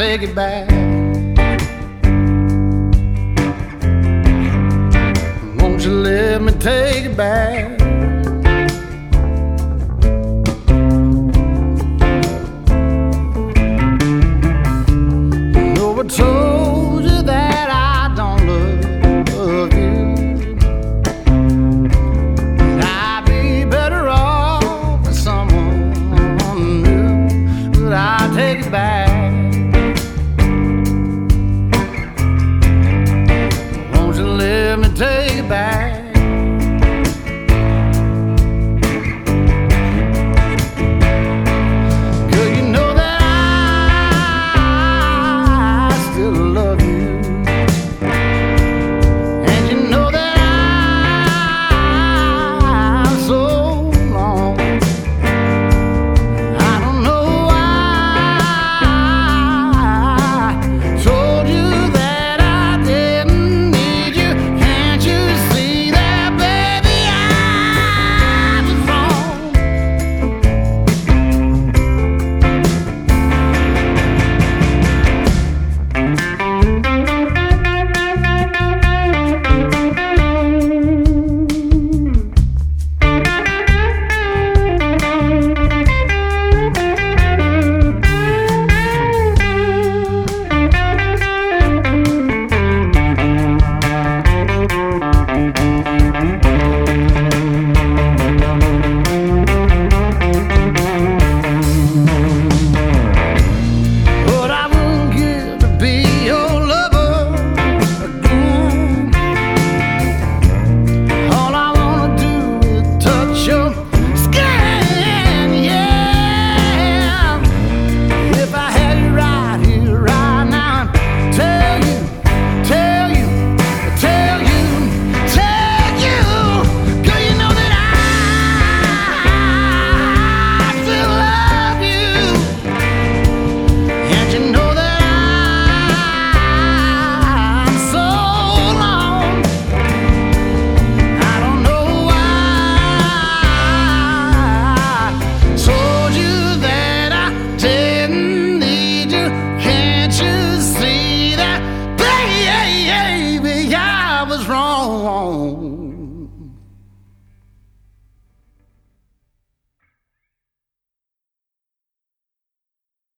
say goodbye. Won't you let me take it back? back.